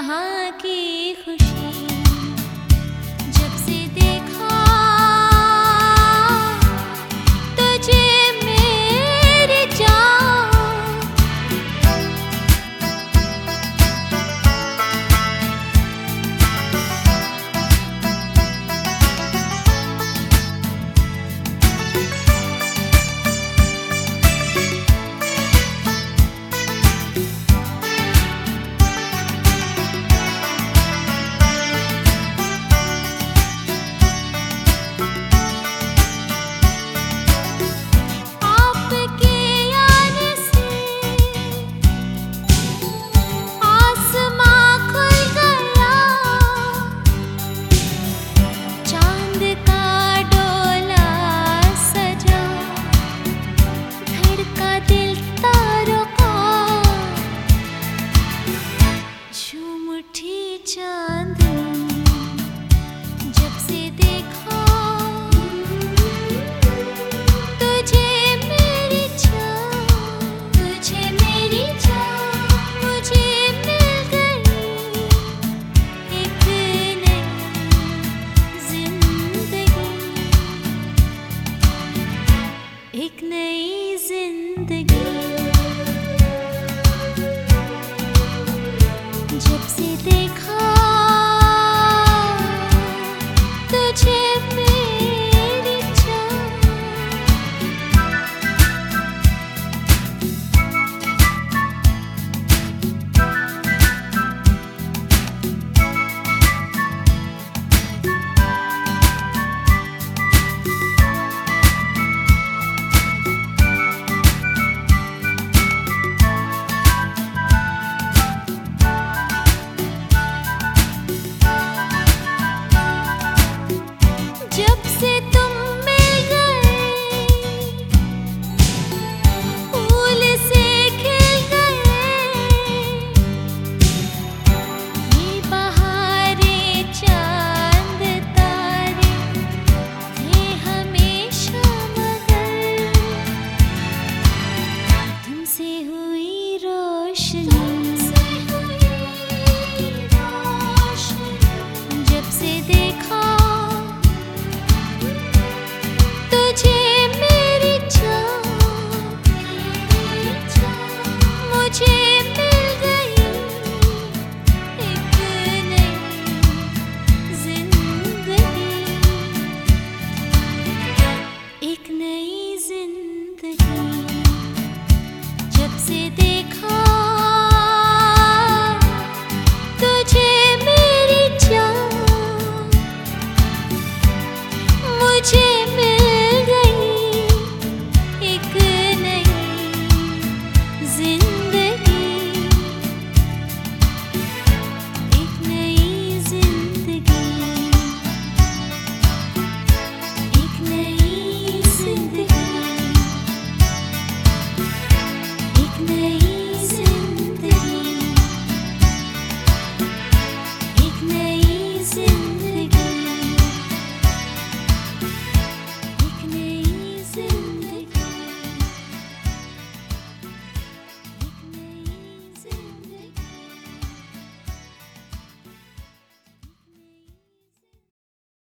यहाँ की खुशी। जब से देखा तुझे